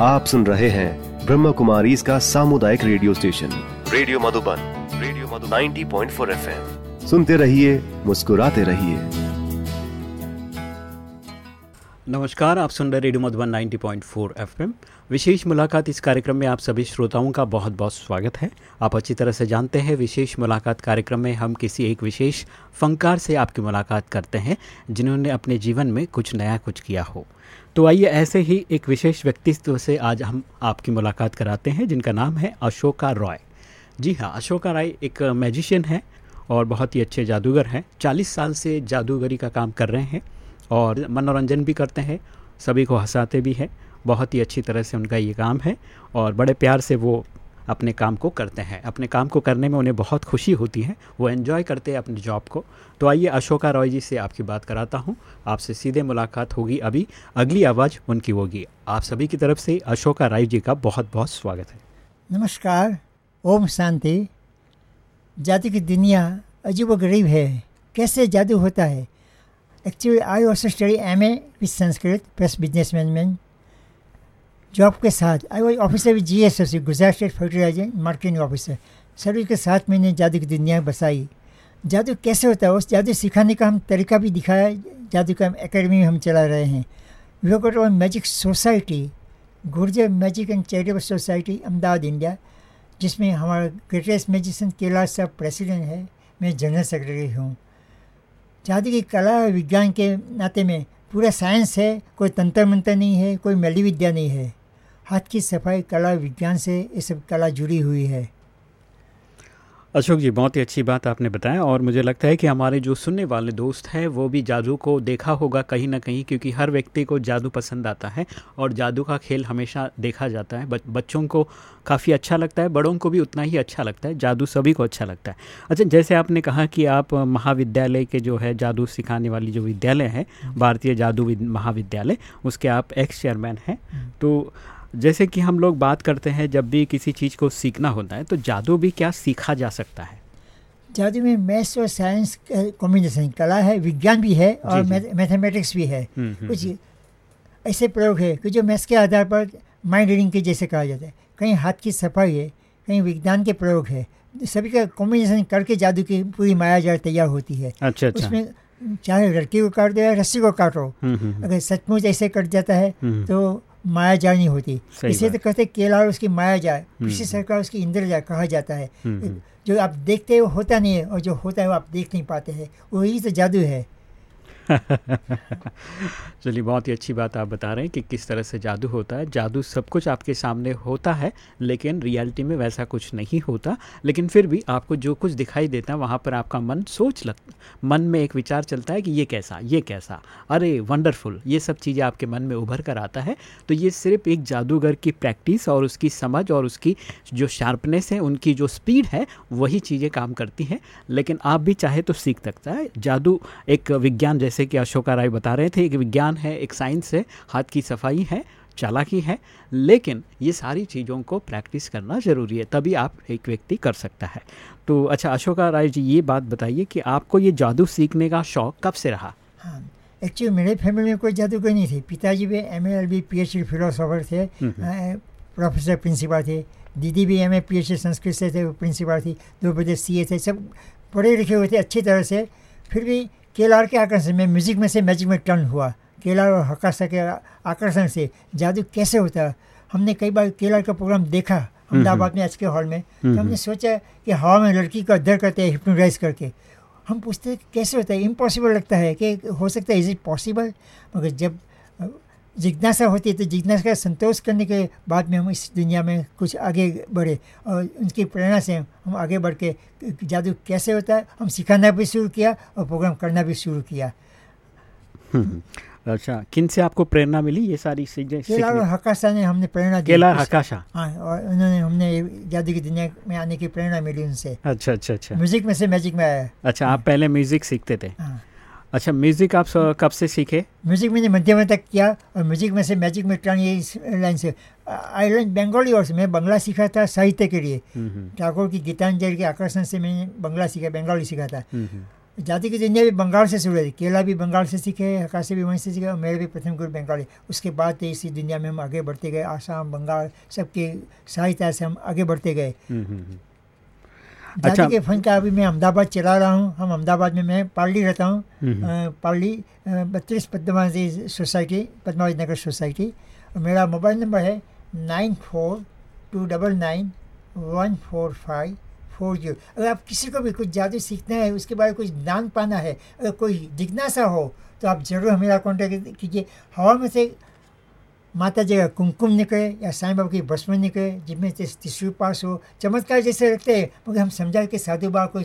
आप सुन रहे हैं ब्रह्म कुमारी इसका सामुदायिक radio station. Radio Madhuban radio Madhu 90.4 FM. सुनते रहिए मुस्कुराते रहिए। नमस्कार आप सुन रहे रेडियो मधुबन 90.4 एफएम। विशेष मुलाकात इस कार्यक्रम में आप सभी श्रोताओं का बहुत बहुत स्वागत है। आप अच्छी तरह से जानते हैं विशेष मुलाकात कार्यक्रम में हम किसी एक विशेष फंकार से आपकी मुलाकात करते हैं जिन्होंने अपने जीवन में कुछ नया कुछ किया हो। तो आइए ऐसे ही एक विशेष व्यक्तित्व से आज हम आपकी मुलाकात कराते हैं, जिनका नाम है अशोका रॉय। जी हाँ अशोका रॉय एक मैजिशियन है और बहुत ही अच्छे जादूगर हैं। 40 साल से जादूगरी का काम कर रहे हैं और मनोरंजन भी करते हैं, सभी को हंसाते भी हैं। बहुत ही अच्छी तरह से उनका ये काम है और बड़े प्यार से वो अपने काम को करते हैं। अपने काम को करने में उन्हें बहुत खुशी होती है। वो एंजॉय करते हैं अपनी जॉब को। तो आइए अशोका रॉय जी से आपकी बात कराता हूँ। आपसे सीधे मुलाकात होगी अभी। अगली आवाज़ उनकी होगी। आप सभी की तरफ़ से अशोका राय जी का बहुत बहुत स्वागत है। नमस्कार। ओम शांति। जादू की दुनिया अजीब गरीब है। कैसे जादू होता है? Actually I also study M A with Sanskrit plus business management job के साथ I was officer with G S S Gujarat state fertiliser marketing officer. Service के साथ मैंने जादू की दुनिया बसाई। जादू कैसे होता है? उस जादू सिखाने का हम तरीका भी दिखाया। जादू का एकेडमी हम चला रहे हैं। We got magic society Gurjar magic and charitable society Ahmedabad, India, जिसमें हमारा ग्रेटेस्ट मैजिशियन कैलाश साहब प्रेसिडेंट है। मैं जनरल सेक्रेटरी हूँ। जादू की कला विज्ञान के नाते में पूरा साइंस है। कोई तंत्र मंत्र नहीं है, कोई मेली विद्या नहीं है। हाथ की सफ़ाई कला विज्ञान से ये सब कला जुड़ी हुई है। अशोक जी बहुत ही अच्छी बात आपने बताया और मुझे लगता है कि हमारे जो सुनने वाले दोस्त हैं वो भी जादू को देखा होगा कहीं ना कहीं क्योंकि हर व्यक्ति को जादू पसंद आता है और जादू का खेल हमेशा देखा जाता है। बच्चों को काफ़ी अच्छा लगता है बड़ों को भी उतना ही अच्छा लगता है जादू सभी को अच्छा लगता है। अच्छा जैसे आपने कहा कि आप महाविद्यालय के जो है जादू सिखाने वाली जो विद्यालय है भारतीय जादू महाविद्यालय उसके आप एक्स चेयरमैन हैं तो जैसे कि हम लोग बात करते हैं जब भी किसी चीज़ को सीखना होता है तो जादू भी क्या सीखा जा सकता है? जादू में मैथ्स और साइंस कॉम्बिनेशन कला है विज्ञान भी है और मैथमेटिक्स भी है। हम्म, हम्म, कुछ हम्म। ऐसे प्रयोग है कि जो मैथ्स के आधार पर माइंड रीडिंग के जैसे कहा जाता है। कहीं हाथ की सफ़ाई है कहीं विज्ञान के प्रयोग है। सभी का कॉम्बिनेशन करके जादू की पूरी माया जाल तैयार होती है। अच्छा अच्छा। उसमें चाहे लड़की को काट दो या रस्सी को काटो अगर सचमुच ऐसे कट जाता है तो माया जाय नहीं होती इसे तो कहते केला और उसकी माया जाए हम्म, सरकार हम्म। उसकी इंद्र जाए कहा जाता है। हम्म, जो आप देखते हो होता नहीं है और जो होता है वो आप देख नहीं पाते हैं। वही तो जादू है। चलिए, बहुत ही अच्छी बात आप बता रहे हैं कि किस तरह से जादू होता है। जादू सब कुछ आपके सामने होता है, लेकिन रियलिटी में वैसा कुछ नहीं होता। लेकिन फिर भी आपको जो कुछ दिखाई देता है, वहाँ पर आपका मन सोच लग, मन में एक विचार चलता है कि ये कैसा ये कैसा। अरे, वंडरफुल! ये सब चीज़ें आपके मन में उभर कर आता है। तो ये सिर्फ़ एक जादूगर की प्रैक्टिस और उसकी समझ और उसकी जो शार्पनेस है, उनकी जो स्पीड है, वही चीज़ें काम करती हैं। लेकिन आप भी चाहे तो सीख सकता है। जादू एक विज्ञान जैसे जैसे कि अशोका राय बता रहे थे एक विज्ञान है एक साइंस है हाथ की सफ़ाई है चालाकी है लेकिन ये सारी चीज़ों को प्रैक्टिस करना ज़रूरी है तभी आप एक व्यक्ति कर सकता है। तो अच्छा अशोका राय जी ये बात बताइए कि आपको ये जादू सीखने का शौक कब से रहा? हाँ एक्चुअली मेरे फैमिली में कोई जादू कोई नहीं थी। पिताजी भी M L B P H D philosopher थे प्रोफेसर प्रिंसिपल थे दीदी भी M A P H D Sanskrit से थे प्रिंसिपल थी दो बजे सी ए थे सब पढ़े लिखे हुए थे अच्छी तरह से। फिर भी केलार के आकर्षण में म्यूज़िक में से मैजिक में टर्न हुआ। केलार और हकाशा के आकर्षण से जादू कैसे होता? है हमने कई बार केलार का प्रोग्राम देखा अहमदाबाद में आज के हॉल में। तो हमने सोचा कि हवा में लड़की का दर करते हैं हिप्नोटाइज करके। हम पूछते हैं कैसे होता है? इम्पॉसिबल लगता है कि हो सकता है इज़ इट पॉसिबल मगर जब जिज्ञासा होती है तो जिज्ञासा का संतोष करने के बाद में हम इस दुनिया में कुछ आगे बढ़े और उनकी प्रेरणा से हम आगे बढ़ के जादू कैसे होता है हम सिखाना भी शुरू किया और प्रोग्राम करना भी शुरू किया। हम्म, अच्छा किन से आपको प्रेरणा मिली ये सारी चीज़ें केला हकाशा ने हमने प्रेरणा दी। केला हकाशा। हाँ और उन्होंने हमने जादू की दुनिया में आने की प्रेरणा मिली उनसे। अच्छा अच्छा अच्छा। म्यूज़िक में से मैजिक में आया। अच्छा आप पहले म्यूज़िक सीखते थे। हाँ। अच्छा म्यूज़िक आप कब से सीखे? म्यूज़िक मैंने मध्यम तक किया और म्यूज़िक में से मैजिक में टर्न ये लाइन से आई लर्न बंगाली और मैं बंगला सीखा था साहित्य के लिए। ठाकुर की गीतांजलि के आकर्षण से मैंने बंगला सीखा बंगाली सीखा था। जाति की दुनिया भी बंगाल से शुरू हुई केला भी बंगाल से सीखे हकासे भी वहीं से सीखे और मेरे भी प्रथम गुरु बंगाली। उसके बाद तो इसी दुनिया में हम आगे बढ़ते गए आसाम बंगाल सबके सहायता से हम आगे बढ़ते गए। हम्म। अच्छा। के फन का अभी मैं अहमदाबाद चला रहा हूँ। हम अहमदाबाद में मैं पार्ली रहता हूँ। पार्ली बत्तीस पद्मावती सोसाइटी पद्मावती नगर सोसाइटी। और मेरा मोबाइल नंबर है nine four two double nine one four five four zero. अगर आप किसी को भी कुछ जादू सीखना है उसके बारे में कुछ ज्ञान पाना है अगर कोई जिज्ञासा हो तो आप ज़रूर मेरा कॉन्टैक्ट कीजिए। हवा में से माता जी का कुमकुम निकले या साईं बाबा की भस्म निकले जिसमें से त्रिशूल पास हो चमत्कार जैसे रखते हैं मगर हम समझा कि साधु बाबा को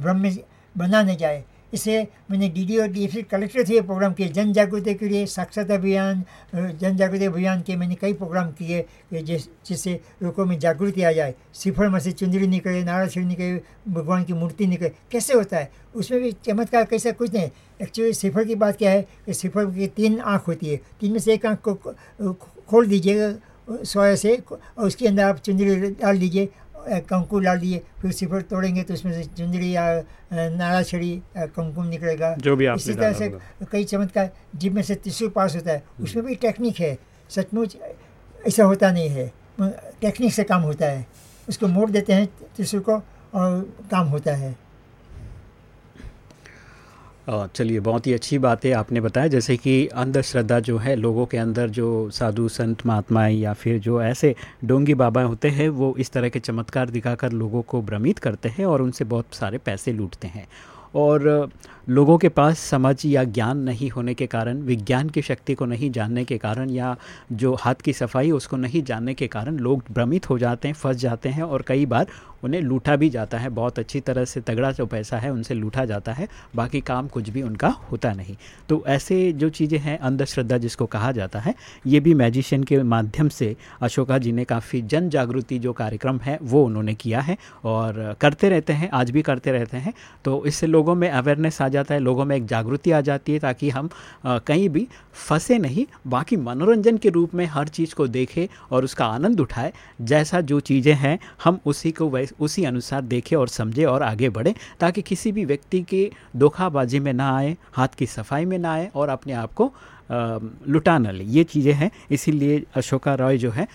ब्रह्म बना नहीं जाए। इसलिए मैंने डी डी और डी एफ़ कलेक्टर थे प्रोग्राम किए। जन जागृति के लिए साक्षरता अभियान जन जागृति अभियान के मैंने कई प्रोग्राम किए जिससे लोगों में जागृति आ जाए। सिफर में से चुंदरी निकले, नारा छिड़ निकले, भगवान की मूर्ति निकले। कैसे होता है? उसमें भी चमत्कार कैसा कुछ नहीं। एक्चुअली सिफर की बात क्या है कि सिफर की तीन आँख होती है। तीन में से एक आँख को खोल दीजिएगा सोया से और उसके अंदर आप चुंदरी डाल दीजिए। कंकु ला दिए फिर सिफर तोड़ेंगे तो उसमें से झुंझड़ी या नारा छड़ी कंकुम निकलेगा। जो भी इसी तरह से। कई चमत्कार जिम में से टिश्यू पास होता है उसमें भी टेक्निक है। सचमुच ऐसा होता नहीं है। टेक्निक से काम होता है। उसको मोड़ देते हैं टिश्यू को और काम होता है। चलिए, बहुत ही अच्छी बात है आपने बताया। जैसे कि अंधश्रद्धा जो है, लोगों के अंदर जो साधु, संत, महात्माएँ या फिर जो ऐसे डोंगी बाबा होते हैं, वो इस तरह के चमत्कार दिखाकर लोगों को भ्रमित करते हैं और उनसे बहुत सारे पैसे लूटते हैं। और लोगों के पास समझ या ज्ञान नहीं होने के कारण, विज्ञान की शक्ति को नहीं जानने के कारण या जो हाथ की सफ़ाई उसको नहीं जानने के कारण लोग भ्रमित हो जाते हैं, फंस जाते हैं और कई बार उन्हें लूटा भी जाता है। बहुत अच्छी तरह से तगड़ा जो पैसा है, उनसे लूटा जाता है, बाकी काम कुछ भी उनका होता नहीं। तो ऐसे जो चीज़ें हैं, अंधश्रद्धा जिसको कहा जाता है, ये भी मैजिशियन के माध्यम से अशोका जी ने काफ़ी जन जागृति जो कार्यक्रम है, वो उन्होंने किया है और करते रहते हैं, आज भी करते रहते हैं। तो इससे लोगों में अवेयरनेस आ जाता है लोगों में एक जागृति आ जाती है ताकि हम आ, कहीं भी फंसे नहीं बाकी मनोरंजन के रूप में हर चीज़ को देखें और उसका आनंद उठाए। जैसा जो चीज़ें हैं हम उसी को वैस उसी अनुसार देखें और समझें और आगे बढ़ें ताकि किसी भी व्यक्ति के धोखाबाजी में ना आए हाथ की सफ़ाई में ना आए और अपने आप को अ, लुटा न ले। ये चीज़ें हैं इसीलिए अशोका रॉय जो है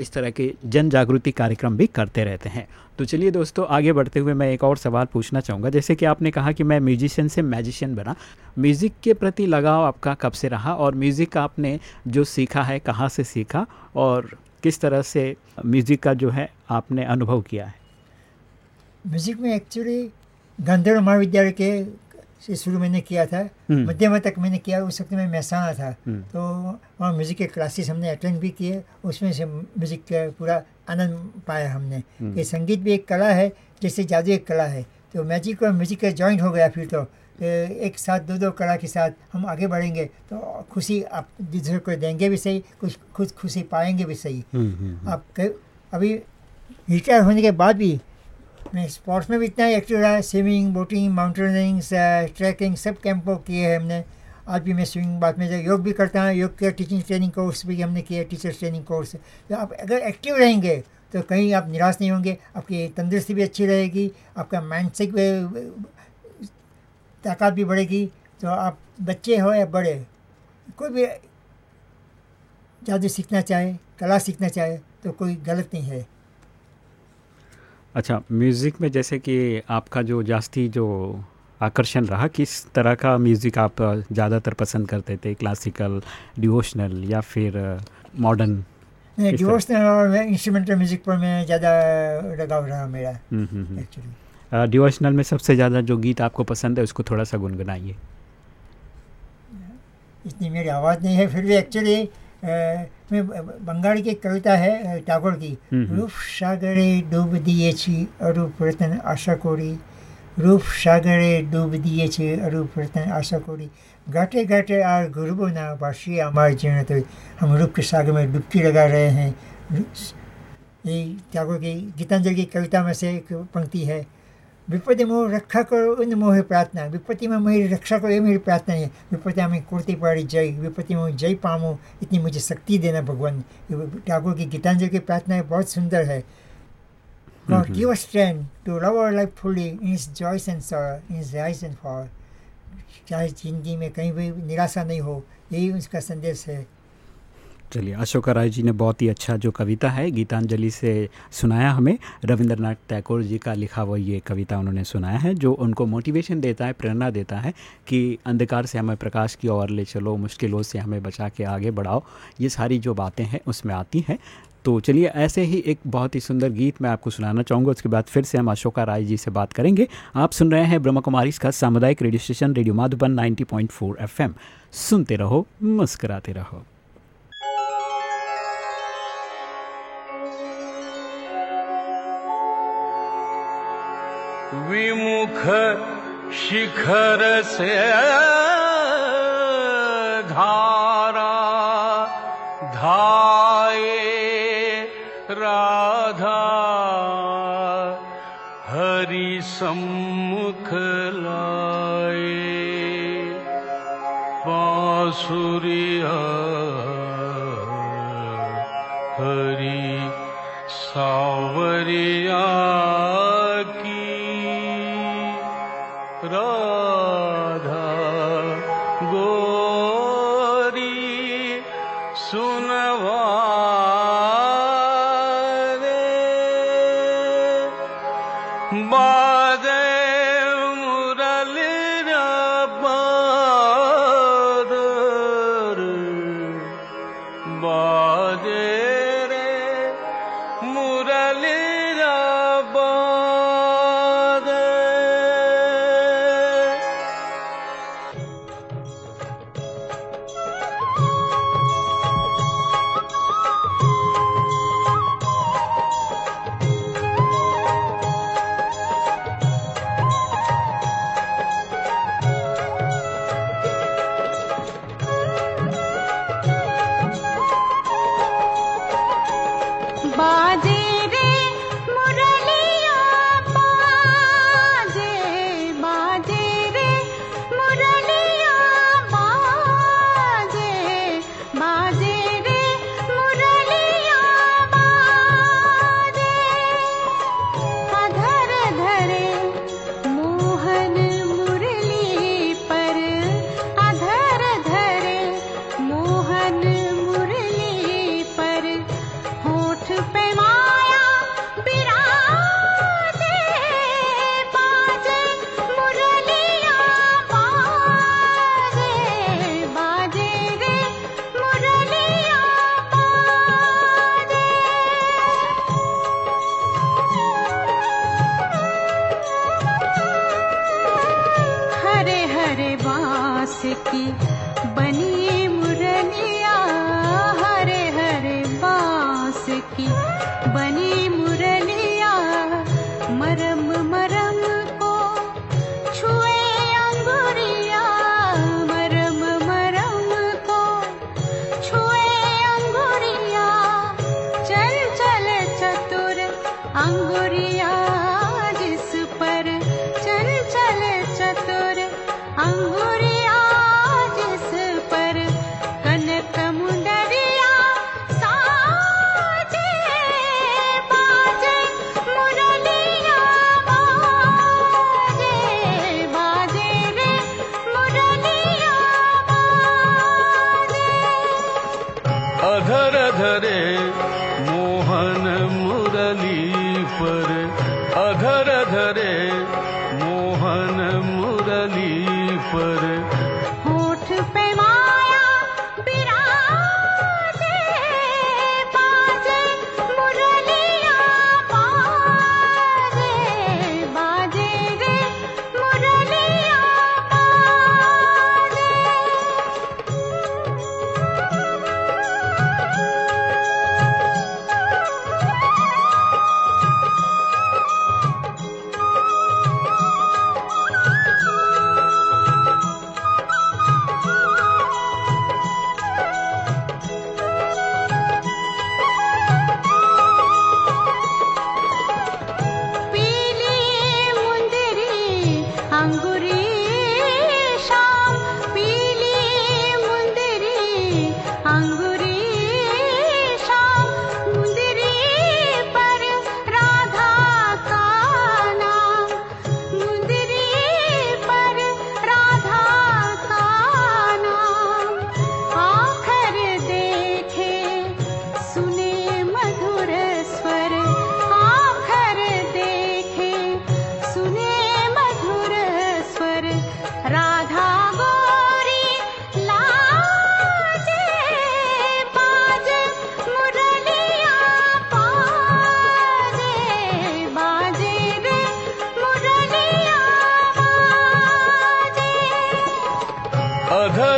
इस तरह के जन जागृति कार्यक्रम भी करते रहते हैं। तो चलिए दोस्तों आगे बढ़ते हुए मैं एक और सवाल पूछना चाहूँगा। जैसे कि आपने कहा कि मैं म्यूजिशियन से मैजिशियन बना म्यूज़िक के प्रति लगाव आपका कब से रहा और म्यूज़िक आपने जो सीखा है कहाँ से सीखा और किस तरह से म्यूज़िक का जो है आपने अनुभव किया है? म्यूज़िक में एक्चुअली गंधर्व महाविद्यालय के से शुरू मैंने किया था। हम्म। मध्यमा तक मैंने किया उस वक्त मैं महसाना था। हम्म। तो वहाँ म्यूज़िक के क्लासेस हमने अटेंड भी किए उसमें से म्यूज़िक का पूरा आनंद पाया हमने। हम्म। कि संगीत भी एक कला है जैसे जादू एक कला है। तो मैजिक और म्यूज़िक का जॉइंट हो गया फिर तो। एक साथ दो दो कला के साथ हम आगे बढ़ेंगे तो खुशी आप दूसरे को देंगे भी सही कुछ खुद खुशी पाएँगे भी सही। आप अभी रिटायर होने के बाद भी मैं स्पोर्ट्स में भी इतना एक्टिव रहा स्विमिंग बोटिंग माउंटेनिंग ट्रैकिंग सब कैंपों किए हैं हमने। आज भी मैं स्विमिंग बाद में योग भी करता हूँ। योग के टीचिंग ट्रेनिंग कोर्स भी हमने किया टीचर्स ट्रेनिंग कोर्स तो आप अगर एक्टिव रहेंगे तो कहीं आप निराश नहीं होंगे। आपकी तंदुरुस्ती भी अच्छी रहेगी, आपका मानसिक ताकत भी बढ़ेगी। तो आप बच्चे हो या बड़े, कोई भी जादू सीखना चाहे, कला सीखना चाहे तो कोई गलत नहीं है। अच्छा म्यूज़िक में जैसे कि आपका जो जास्ती जो आकर्षण रहा किस तरह का म्यूज़िक आप ज़्यादातर पसंद करते थे? क्लासिकल डिवोशनल या फिर मॉडर्न डिवोशनल और इंस्ट्रूमेंटल म्यूज़िक पर मैं ज़्यादा लगाव रहा मेरा एक्चुअली डिवोशनल में सबसे ज़्यादा जो गीत आपको पसंद है उसको थोड़ा सा गुनगुनाइए। इतनी मेरी आवाज़ नहीं है फिर भी एक्चुअली में बंगाल की कविता है टागोर की। हम्म, हम्म। रूप सागरे डूब दिए छी अरु प्रतन आशा कोड़ी રૂપ सागरे डूब दिए छी અરૂપ પ્રતન आशा કોડી घाटे घाटे આ ना ભાષી અમાર જીવન तो हम रूप के सागर में डुबकी लगा रहे हैं। ये त्यागो की गीतांजलि की कविता में से एक पंक्ति है। विपत्ति मोह रक्षा करो उन मोह प्रार्थना विपत्ति में मेरी रक्षा करो ये मेरी प्रार्थना है विपत्ति में कुर्ती पाड़ी जय विपत्ति में जय पामो इतनी मुझे शक्ति देना भगवान ठाकुर की गीतांजलि की प्रार्थना बहुत सुंदर है God, Mhm. give us strength to love our life fully in His joys and sorrow, in His rise and fall. चाहे ज़िंदगी में कहीं भी निराशा नहीं हो यही उसका संदेश है चलिए, अशोका राय जी ने बहुत ही अच्छा जो कविता है, गीतांजलि से सुनाया हमें। रविंद्रनाथ टैगोर जी का लिखा हुआ ये कविता उन्होंने सुनाया है, जो उनको मोटिवेशन देता है, प्रेरणा देता है कि अंधकार से हमें प्रकाश की ओर ले चलो, मुश्किलों से हमें बचा के आगे बढ़ाओ। ये सारी जो बातें हैं, उसमें आती हैं। तो चलिए, ऐसे ही एक बहुत ही सुंदर गीत मैं आपको सुनाना चाहूँगा, उसके बाद फिर से हम अशोका राय जी से बात करेंगे। आप सुन रहे हैं ब्रह्म कुमारी का सामुदायिक radio station, radio Madhuban 90.4 FM. सुनते रहो, मुस्कराते रहो। विमुख शिखर धारा धाये राधा हरि सम्मुख बांसुरिया हरि सावरिया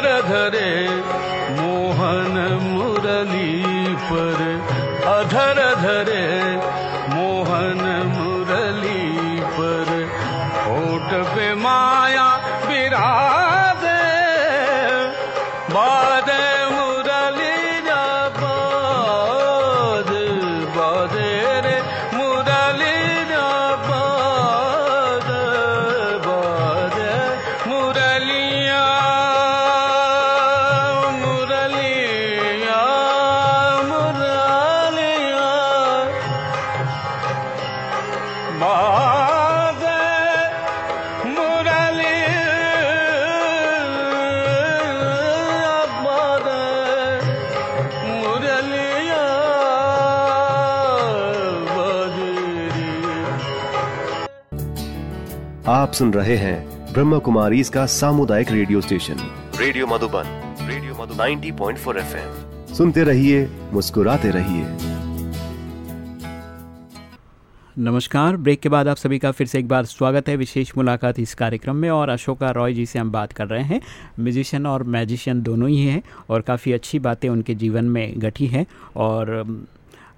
धरे आप सुन रहे हैं ब्रह्म कुमारी इसका सामुदायिक radio station. Radio Madhuban radio Madhu 90.4 FM. सुनते रहिए मुस्कुराते रहिए। नमस्कार ब्रेक के बाद आप सभी का फिर से एक बार स्वागत है विशेष मुलाकात इस कार्यक्रम में और अशोका रॉय जी से हम बात कर रहे हैं। म्यूजिशियन और मैजिशियन दोनों ही हैं और काफ़ी अच्छी बातें उनके जीवन में घटी हैं और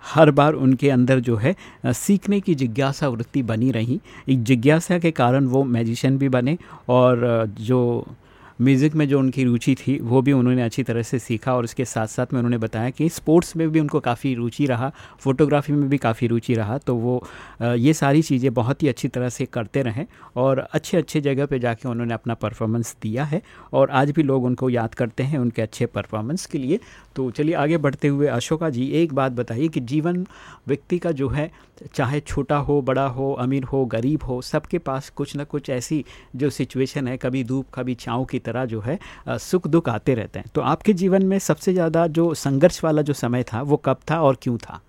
हर बार उनके अंदर जो है सीखने की जिज्ञासा वृत्ति बनी रही। एक जिज्ञासा के कारण वो मैजिशियन भी बने और जो म्यूज़िक में जो उनकी रुचि थी, वो भी उन्होंने अच्छी तरह से सीखा और उसके साथ साथ में उन्होंने बताया कि स्पोर्ट्स में भी उनको काफ़ी रुचि रहा, फोटोग्राफी में भी काफ़ी रुचि रहा तो वो ये सारी चीज़ें बहुत ही अच्छी तरह से करते रहें और अच्छे अच्छे जगह पर जाके उन्होंने अपना परफॉर्मेंस दिया है और आज भी लोग उनको याद करते हैं उनके अच्छे परफॉर्मेंस के लिए। तो चलिए आगे बढ़ते हुए अशोका जी, एक बात बताइए कि जीवन व्यक्ति का जो है, चाहे छोटा हो, बड़ा हो, अमीर हो, गरीब हो, सबके पास कुछ ना कुछ ऐसी जो सिचुएशन है, कभी धूप, कभी छाँव की तरह जो है सुख दुख आते रहते हैं। तो आपके जीवन में सबसे ज़्यादा जो संघर्ष वाला जो समय था वो कब था और क्यों था?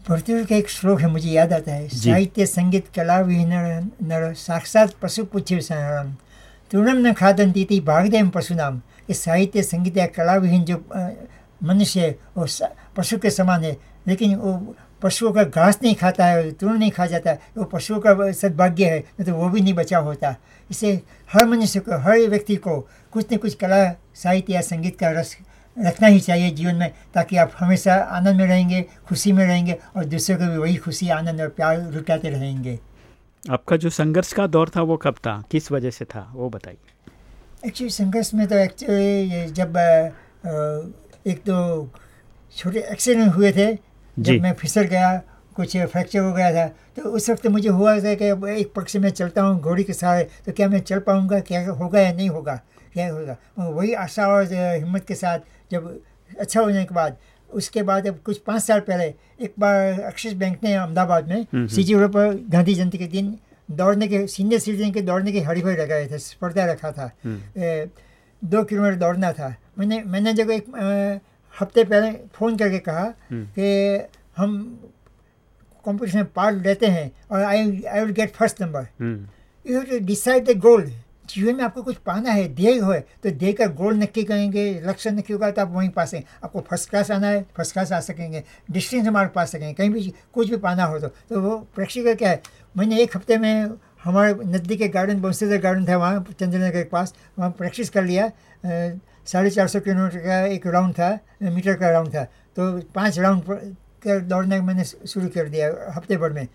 भरतपुर का एक श्लोक है मुझे याद आता है। साहित्य संगीत कला विहीन नर साक्षात पशु पुच्छ संहरण तृणम न खादंती थी भागदेम पशुनाम। ये साहित्य संगीत या कला विहीन जो मनुष्य है वो पशु के समान है। लेकिन वो पशुओं का घास नहीं खाता है तृण नहीं खा जाता वो पशुओं का सद्भाग्य है नहीं तो वो भी नहीं बचा होता। इससे हर मनुष्य को हर व्यक्ति को कुछ न कुछ कला साहित्य या संगीत का रस रखना ही चाहिए जीवन में ताकि आप हमेशा आनंद में रहेंगे खुशी में रहेंगे और दूसरों को भी वही खुशी आनंद और प्यार लुटाते रहेंगे। आपका जो संघर्ष का दौर था वो कब था? किस वजह से था? वो बताइए। एक्चुअली संघर्ष में तो एक्चुअली जब एक तो छोटे एक्सीडेंट हुए थे जब मैं फिसल गया कुछ फ्रैक्चर हो गया था। तो उस वक्त मुझे हुआ था कि अब एक पक्ष में चलता हूँ घोड़ी के सहारे तो क्या मैं चल पाऊँगा? क्या होगा या नहीं होगा? क्या होगा? वही आशा और हिम्मत के साथ जब अच्छा होने के बाद उसके बाद अब कुछ पाँच साल पहले एक बार एक्सिस बैंक ने अहमदाबाद में सी जी रोड पर गांधी जयंती के दिन दौड़ने के सीनियर सिटीजन के दौड़ने की हरीफाई लगाए थे स्पर्धा रखा था। ए, दो किलोमीटर दौड़ना था। मैंने मैंने जब एक हफ़्ते पहले फ़ोन करके कहा कि हम कंपटीशन में पार्ट लेते हैं और I I will get first number you have to decide the goal जीवन में आपको कुछ पाना है ध्येय हो तो ध्येय का गोल नक्की करेंगे लक्ष्य नक्की होगा तो आप वहीं पास हैं। आपको फ़र्स्ट क्लास आना है फ़र्स्ट क्लास आ सकेंगे। डिस्टेंस मार्क पा सकेंगे। कहीं भी कुछ भी पाना हो तो। तो वो प्रैक्टिकल क्या है? मैंने एक हफ़्ते में हमारे नदी के गार्डन बंसीधर गार्डन था वहाँ चंद्रनगर के पास। वहाँ प्रैक्टिस कर लिया। साढ़े चार सौ किलोमीटर का एक राउंड था मीटर का राउंड था। तो पाँच राउंड पर- का दौड़ना मैंने शुरू कर दिया, हफ़्ते भर में।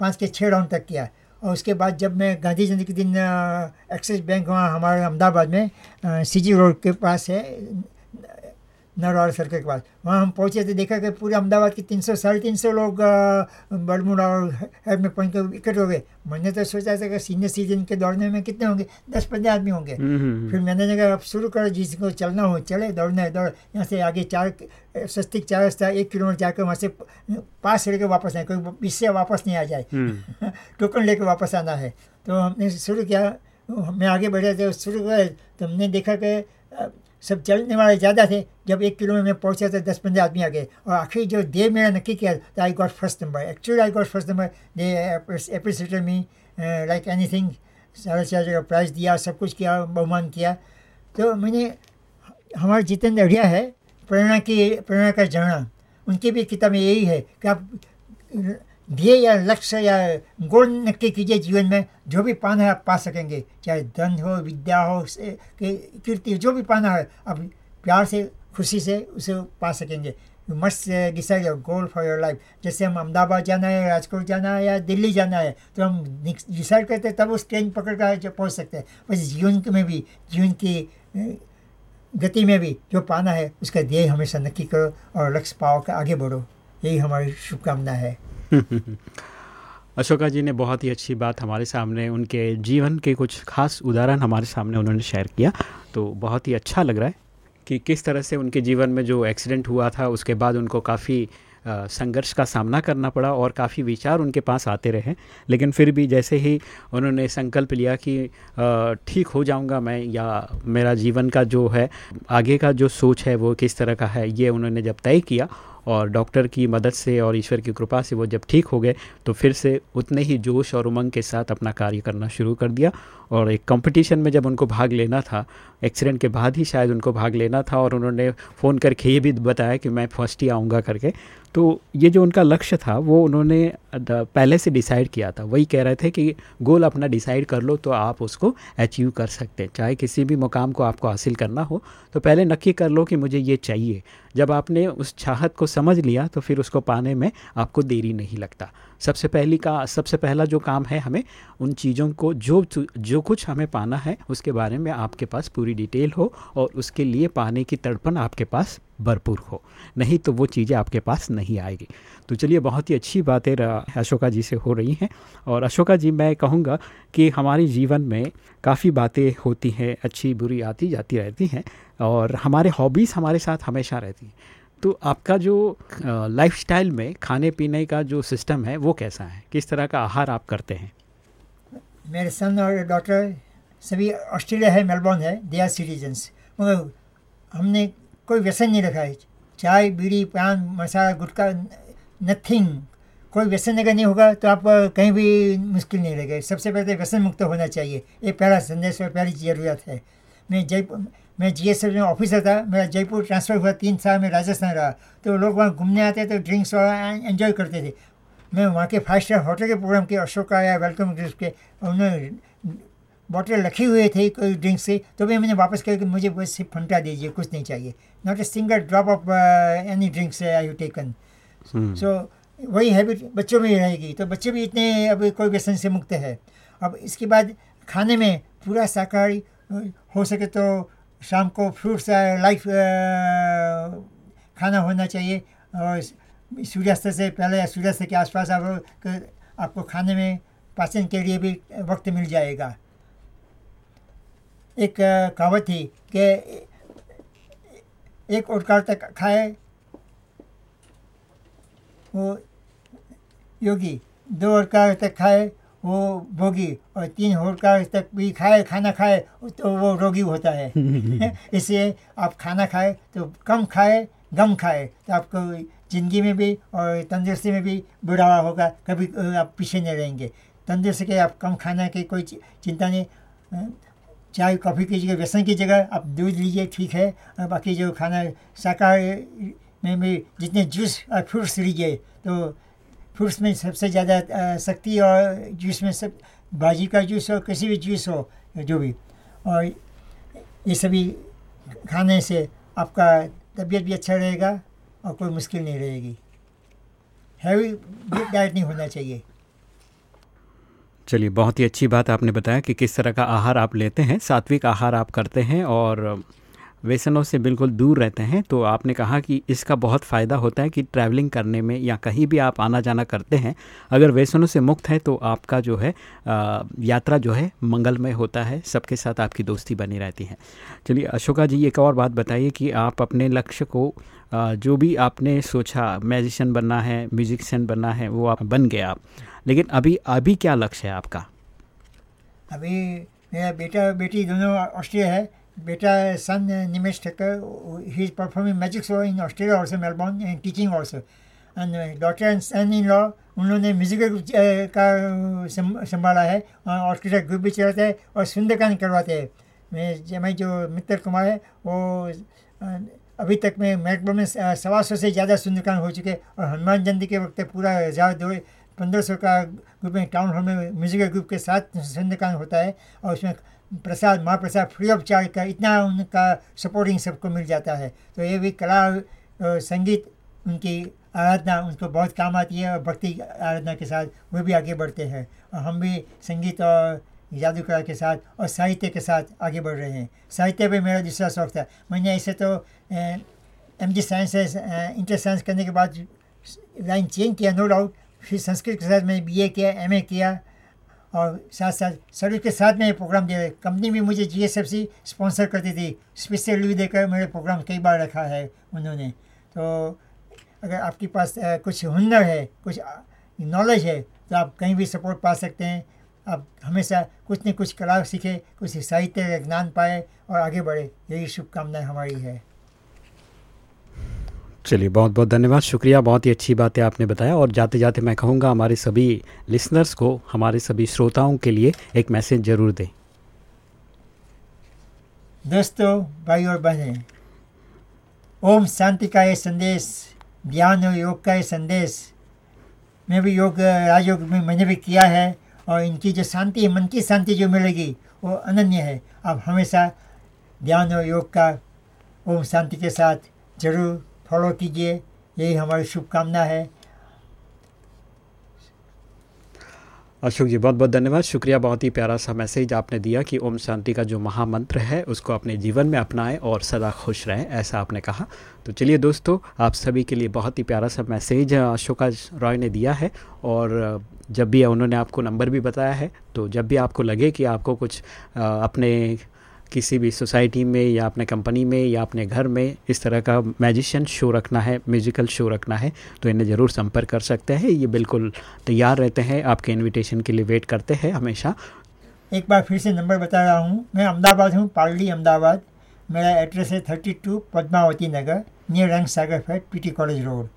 पाँच के छः राउंड तक किया। और उसके बाद जब मैं गांधी जयंती के दिन एक्सिस बैंक वहाँ हमारे अहमदाबाद में सी जी रोड के पास है नरवाड़ सर्कल के पास। वहाँ हम पहुँचे तो देखा कि पूरे अहमदाबाद के तीन सौ साढ़े तीन सौ लोग बड़मुड़ा और हेड में पहुँच कर इकट्ठे हो गए। मैंने तो सोचा था कि सीनियर सिटीजन के दौड़ने में कितने होंगे? दस पंद्रह आदमी होंगे। हम्म, फिर मैंने कहा अब शुरू करो जिसको चलना हो चले दौड़ना है दौड़। यहाँ से आगे चार सस्ती चार रास्ता एक किलोमीटर जाकर वहाँ से पास लेकर वापस आए। कोई बीच से वापस नहीं आ जाए। हम्म, टोकन लेकर वापस आना है। तो हमने शुरू किया। मैं आगे बढ़े थे शुरू किया। तो हमने देखा कि सब चलने वाले ज़्यादा थे, जब एक किलोमीटर में पहुँचा तो दस पंद्रह आदमी आ गए। और आखिर जो डे मेरा नक्की किया तो I got first number actually I got first number they appreciated me like anything साढ़े चार जगह प्राइज़ दिया, सब कुछ किया, बहुमान किया। तो मैंने, हमारे जितेंद्र अढ़िया है, प्रेरणा की, प्रेरणा का झरना। उनकी भी किताब में यही है कि आप ध्येय या लक्ष्य या गोल नक्की कीजिए जीवन में, जो भी पाना है आप पा सकेंगे। चाहे धन हो, विद्या हो कीर्ति जो भी पाना है, आप प्यार से, खुशी से उसे पा सकेंगे। Must decide your goal for your life. जैसे हम अहमदाबाद जाना है, राजकोट जाना है या दिल्ली जाना है तो हम डिसाइड करते हैं, तब उस ट्रेन पकड़ कर जो पहुँच सकते हैं। बस जीवन में भी, जीवन की गति में भी जो पाना है, उसका ध्येय हमेशा नक्की करो और लक्ष्य पाओ के आगे बढ़ो। यही हमारी शुभकामना है। अशोका जी ने बहुत ही अच्छी बात हमारे सामने, उनके जीवन के कुछ खास उदाहरण हमारे सामने उन्होंने शेयर किया। तो बहुत ही अच्छा लग रहा है कि किस तरह से उनके जीवन में जो एक्सीडेंट हुआ था, उसके बाद उनको काफ़ी संघर्ष का सामना करना पड़ा और काफ़ी विचार उनके पास आते रहे। लेकिन फिर भी जैसे ही उन्होंने संकल्प लिया कि ठीक हो जाऊँगा मैं या मेरा जीवन का जो है, आगे का जो सोच है वो किस तरह का है, ये उन्होंने जब तय किया और डॉक्टर की मदद से और ईश्वर की कृपा से वो जब ठीक हो गए तो फिर से उतने ही जोश और उमंग के साथ अपना कार्य करना शुरू कर दिया। और एक कंपटीशन में जब उनको भाग लेना था, एक्सीडेंट के बाद ही शायद उनको भाग लेना था और उन्होंने फ़ोन करके ये भी बताया कि मैं फ़र्स्ट ही आऊँगा करके तो ये जो उनका लक्ष्य था, वो उन्होंने पहले से डिसाइड किया था। वही कह रहे थे कि गोल अपना डिसाइड कर लो तो आप उसको अचीव कर सकते हैं। चाहे किसी भी मुकाम को आपको हासिल करना हो तो पहले नक्की कर लो कि मुझे ये चाहिए। जब आपने उस चाहत को समझ लिया तो फिर उसको पाने में आपको देरी नहीं लगता। सबसे पहली का, सबसे पहला जो काम है हमें, उन चीज़ों को, जो जो कुछ हमें पाना है, उसके बारे में आपके पास पूरी डिटेल हो, और उसके लिए पाने की तड़पन आपके पास भरपूर हो। नहीं तो वो चीज़ें आपके पास नहीं आएगी। तो चलिए, बहुत ही अच्छी बातें अशोका जी से हो रही हैं। और अशोका जी, मैं कहूँगा कि हमारे जीवन में काफ़ी बातें होती हैं, अच्छी बुरी आती जाती रहती हैं और हमारे हॉबीज़ हमारे साथ हमेशा रहती हैं। तो आपका जो लाइफस्टाइल में खाने पीने का जो सिस्टम है, वो कैसा है? किस तरह का आहार आप करते हैं? मेरे सन और डॉटर सभी ऑस्ट्रेलिया है, मेलबॉर्न है, दे आर सिटीजन्स मगर हमने कोई व्यसन नहीं रखा है चाय बीड़ी पान मसाला गुटखा नथिंग कोई व्यसन अगर नहीं होगा तो आप कहीं भी मुश्किल नहीं रहेगा सबसे पहले व्यसन मुक्त होना चाहिए ये पहला संदेश और पहली ज़रूरत है मैं जयपुर मैं जी एस में ऑफिसर था मेरा जयपुर ट्रांसफ़र हुआ तीन साल में राजस्थान रहा तो लोग वहाँ घूमने आते तो ड्रिंक्स और एंजॉय करते थे मैं वहाँ के फाइव स्टार होटल के प्रोग्राम के अशोका या वेलकम ड्रिंक्स के उन्होंने बॉटल रखी हुए थी कोई ड्रिंक से तो भी मैंने वापस किया कि मुझे बस सिर्फ़ फंटा दीजिए कुछ नहीं चाहिए। Not a single drop of any drinks I you taken so वही हैबिट बच्चों में रहेगी। तो बच्चे भी इतने अब कोई व्यसन से मुक्त है। अब इसके बाद खाने में पूरा शाकाहारी हो सके तो शाम को फ्रूट्स लाइफ खाना होना चाहिए। और सूर्यास्त से पहले या सूर्यास्त के आसपास आप आपको खाने में पाचन के लिए भी वक्त मिल जाएगा। एक कहावत थी कि एक ओटकार तक खाए वो योगी दो ओटकार तक खाए वो भोगी और तीन होटकार तक भी खाए खाना खाए तो वो रोगी होता है। इसलिए आप खाना खाए तो कम खाए गम खाए तो आपको ज़िंदगी में भी और तंदुरुस्ती में भी बुढ़ावा होगा कभी आप पीछे नहीं रहेंगे। तंदुरुस्ती के आप कम खाना की कोई चिंता नहीं। चाय कॉफ़ी की जगह व्यसन की जगह आप दूध लीजिए, ठीक है। और बाकी जो खाना शाकाहारी में भी जितने जूस और फ्रूट्स लीजिए तो फ्रूट्स में सबसे ज़्यादा शक्ति और जूस में सब भाजी का जूस हो, किसी भी जूस हो, जो भी। और ये सभी खाने से आपका तबीयत भी अच्छा रहेगा और कोई मुश्किल नहीं रहेगी। हैवी डाइट नहीं होना चाहिए। चलिए, बहुत ही अच्छी बात आपने बताया कि किस तरह का आहार आप लेते हैं, सात्विक आहार आप करते हैं और व्यसनों से बिल्कुल दूर रहते हैं तो आपने कहा कि इसका बहुत फ़ायदा होता है कि ट्रैवलिंग करने में या कहीं भी आप आना जाना करते हैं अगर व्यसनों से मुक्त है तो आपका जो है अ, यात्रा जो है मंगलमय होता है सबके साथ आपकी दोस्ती बनी रहती है। चलिए अशोका जी एक और बात बताइए कि आप अपने लक्ष्य को अ, जो भी आपने सोचा म्यूजिशियन बनना है म्यूजिशियन बनना है वो आप बन गए आप लेकिन अभी अभी क्या लक्ष्य है आपका? अभी मेरा बेटा बेटी दोनों ऑस्ट्रेलिया है बेटा son Nimesh Thakkar he is performing magic show in Australia also Melbourne and teaching also and daughter and son in law उन्होंने म्यूजिकल ग्रुप का संभाला है, और ऑर्केस्ट्रा ग्रुप भी चलाते हैं, और सुंदरकांड करवाते हैं। मैं जो मित्र कुमार है, वो अभी तक में मेलबोर्न में सवा सौ से ज़्यादा सुंदरकांड हो चुके और हनुमान जयंती के वक्त पूरा हज़ार दो पंद्रह सौ का ग्रुप में टाउन हॉल में म्यूजिकल ग्रुप के साथ सुंदरकांड होता है, और उसमें प्रसाद, महाप्रसाद फ्री ऑफ़ चार्ज का, इतना उनका सपोर्टिंग सबको मिल जाता है। तो ये भी कला संगीत, उनकी आराधना, उनको बहुत काम आती है और भक्ति आराधना के साथ वो भी आगे बढ़ते हैं। और हम भी संगीत और जादू कला के साथ और साहित्य के साथ आगे बढ़ रहे हैं। साहित्य भी मेरा दूसरा शौक था। मैंने ऐसे तो M G sciences inter science करने के बाद लाइन चेंज किया नो डाउट फिर संस्कृत के साथ मैंने बी ए किया एम ए किया। और साथ साथ सर्विस के साथ मैंने प्रोग्राम दिया कंपनी भी मुझे G S F C sponsor करती थी। स्पेशल लीव देकर मेरे प्रोग्राम कई बार रखा है उन्होंने। तो अगर आपके पास कुछ हुनर है, कुछ नॉलेज है तो आप कहीं भी सपोर्ट पा सकते हैं। आप हमेशा कुछ न कुछ कला सीखे, कुछ साहित्य ज्ञान पाए और आगे बढ़े। यही शुभकामनाएँ हमारी है। चलिए बहुत बहुत धन्यवाद। शुक्रिया, बहुत ही अच्छी बातें आपने बताया और जाते जाते मैं कहूँगा, हमारे सभी लिसनर्स को, हमारे सभी श्रोताओं के लिए एक मैसेज ज़रूर दें। दोस्तों भाई और बहनें, ओम शांति का ये संदेश, ज्ञान और योग का ये संदेश, मैं भी योग, राजयोग में मैंने भी किया है और इनकी जो शांति, मन की शांति जो मिलेगी, वो अनन्य है। आप हमेशा ध्यान और योग का, ओम शांति के साथ ज़रूर फॉलो कीजिए। यही हमारी शुभकामना है। अशोक जी, बहुत बहुत धन्यवाद। शुक्रिया, बहुत ही प्यारा सा मैसेज आपने दिया कि ओम शांति का जो महामंत्र है, उसको अपने जीवन में अपनाएँ और सदा खुश रहें, ऐसा आपने कहा। तो चलिए दोस्तों, आप सभी के लिए बहुत ही प्यारा सा मैसेज अशोका रॉय ने दिया है और जब भी उन्होंने आपको नंबर भी बताया है तो जब भी आपको लगे कि आपको कुछ अपने किसी भी सोसाइटी में या अपने कंपनी में या अपने घर में इस तरह का मैजिशियन शो रखना है म्यूजिकल शो रखना है तो इन्हें ज़रूर संपर्क कर सकते हैं। ये बिल्कुल तैयार रहते हैं, आपके इनविटेशन के लिए वेट करते हैं हमेशा। एक बार फिर से नंबर बता रहा हूँ। मैं अहमदाबाद हूँ पार्ली अहमदाबाद। मेरा एड्रेस है thirty two Padmavati Nagar near Rang Sagar fat PT college road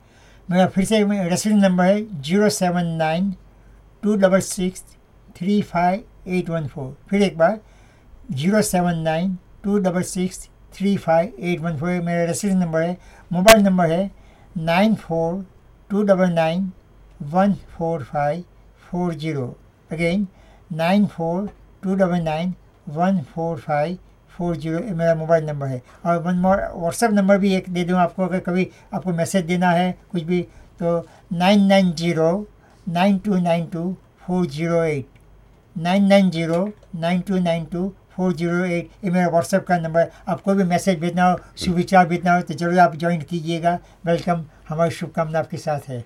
मेरा फिर से रेसिडेंट नंबर है zero seven nine two double six three five eight one four फिर एक बार zero seven nine two double six three five eight one four मेरा resident number है mobile number है nine four two double nine one four five four zero again nine four two double nine one four five four zero मेरा mobile number है और one more WhatsApp number भी एक दे दूँ आपको, अगर कभी आपको मैसेज देना है, कुछ भी तो nine nine zero nine two nine two four zero eight nine nine zero nine two nine two four zero eight ये मेरा व्हाट्सएप का नंबर। है आपको भी मैसेज भेजना हो सुविचार भेजना हो तो ज़रूर आप ज्वाइन कीजिएगा। वेलकम हमारी शुभकामना आपके साथ है।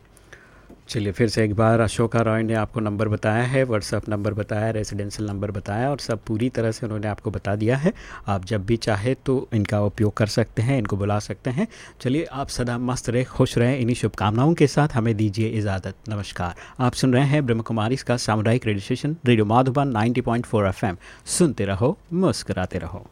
चलिए फिर से एक बार अशोका रॉय ने आपको नंबर बताया है व्हाट्सअप नंबर बताया रेजिडेंशियल नंबर बताया और सब पूरी तरह से उन्होंने आपको बता दिया है। आप जब भी चाहे तो इनका उपयोग कर सकते हैं, इनको बुला सकते हैं। चलिए आप सदा मस्त रहे, खुश रहें, इन्हीं शुभकामनाओं के साथ हमें दीजिए इजाज़त। नमस्कार। आप सुन रहे हैं ब्रह्म कुमारी का सामुदायिक radio station radio Madhuban 90.4 FM सुनते रहो, मुस्कराते रहो।